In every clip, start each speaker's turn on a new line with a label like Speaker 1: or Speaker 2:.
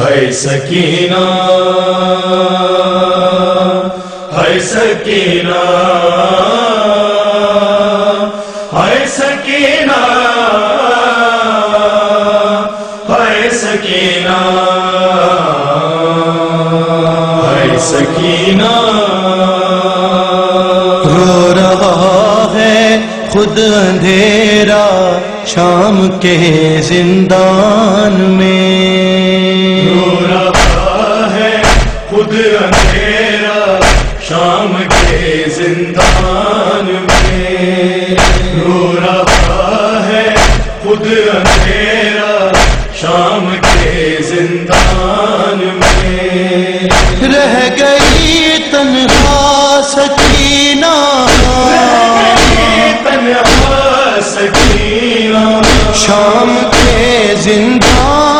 Speaker 1: ہے سکینہ ہے سکینہ ہے سکینہ ہے سکینہ ہے سکینہ۔
Speaker 2: رو رہا ہے خود اندھیرا شام کے زندان میں۔
Speaker 1: اندھیرا شام کے زندان میں رو رہا ہے خود اندھیرا شام کے زندان میں۔
Speaker 2: رہ گئی تنہا سکینہ۔
Speaker 1: تنہا سکینہ۔
Speaker 2: شام کے زندان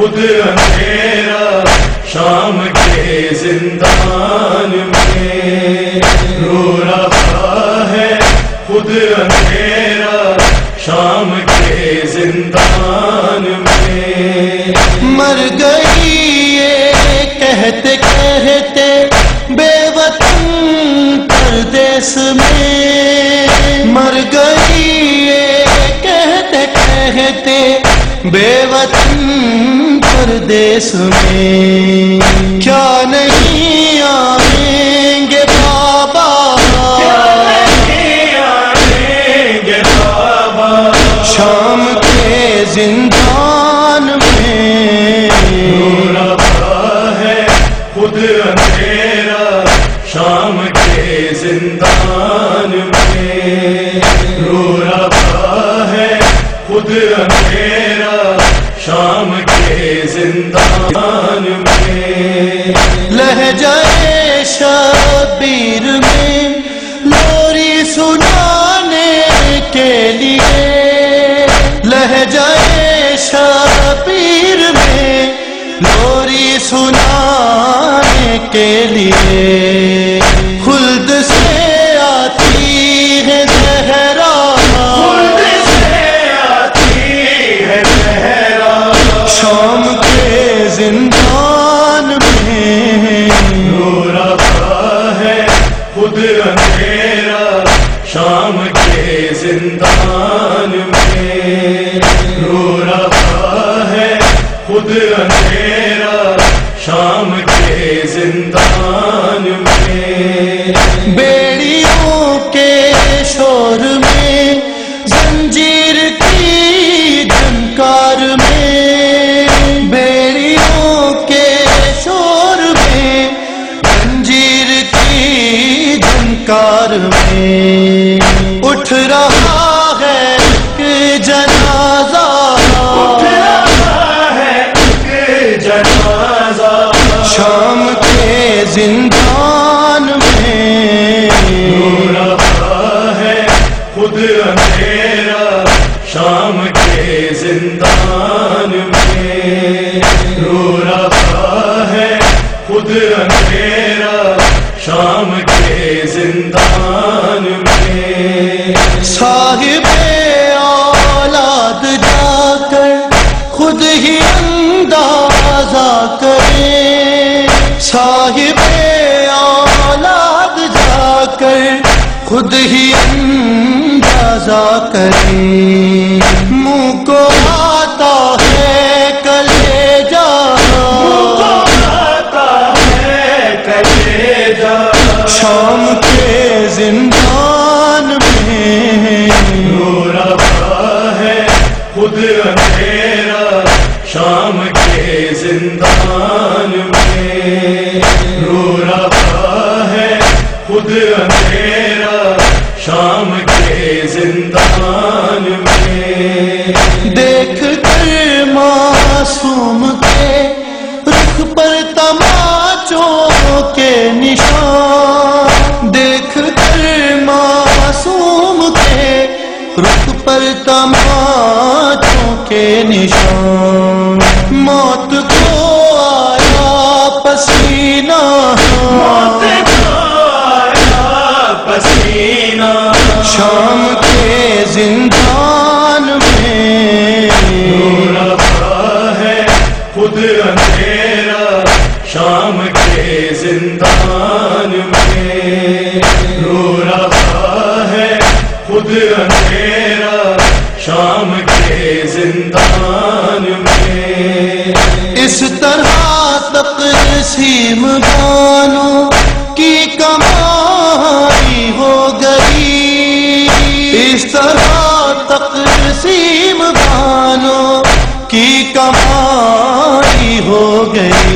Speaker 1: خود اندھیرا شام کے زندان میں رو رہا ہے خود اندھیرا شام کے زندان میں۔
Speaker 2: مر گئی یہ کہتے کہتے بے وطن پردیس میں۔ مر گئی یہ کہتے کہتے بے وطن پردیس میں۔ کیا نہیں آئیں گے بابا؟
Speaker 1: گے بابا؟
Speaker 2: شام کے زندان میں۔
Speaker 1: ہے خود اندھیرا۔ شام کے زندان میں۔ رو رہا ہے خود اندھیرا۔
Speaker 2: لہجائے شبیر میں لوری سنانے کے لیے۔ لہجائے شبیر میں لوری سنانے کے لیے۔ زندان میں۔
Speaker 1: رو رہا ہے خود اندھیرا شام کے زندان میں۔ رو رہا ہے خود اندھیرا شام کے زندان میں۔
Speaker 2: بیڑیوں جھنکار میں اٹھ رہا ہے ایک جنازہ
Speaker 1: جنازہ
Speaker 2: شام کے زندان میں
Speaker 1: رو رہا ہے خود اندھیرا شام کے زندان میں رو رہا ہے خود اندھیرا
Speaker 2: صاحب اولاد جا کر خود ہی اندازہ کرے صاحب اولاد جا کر خود ہی اندازہ کرے منہ کو کے زندان میں
Speaker 1: رو رہا ہے خود اندھیرا شام کے زندان میں
Speaker 2: دیکھ کر معصوم کے رخ پر تماچوں کے نشان دیکھ کر معصوم کے رخ پر تماچوں کے نشان موت کو آیا پسینہ۔
Speaker 1: موت کو آیا پسینہ۔
Speaker 2: شام کے زندان میں۔
Speaker 1: ہے خود اندھیرا۔ شام کے زندان میں۔
Speaker 2: رو رہا ہے خود اندھیرا۔ کس طرح تقسیم بانو کی کمائی ہو گئی، اس طرح تقسیم بانو کی کمائی ہو گئی۔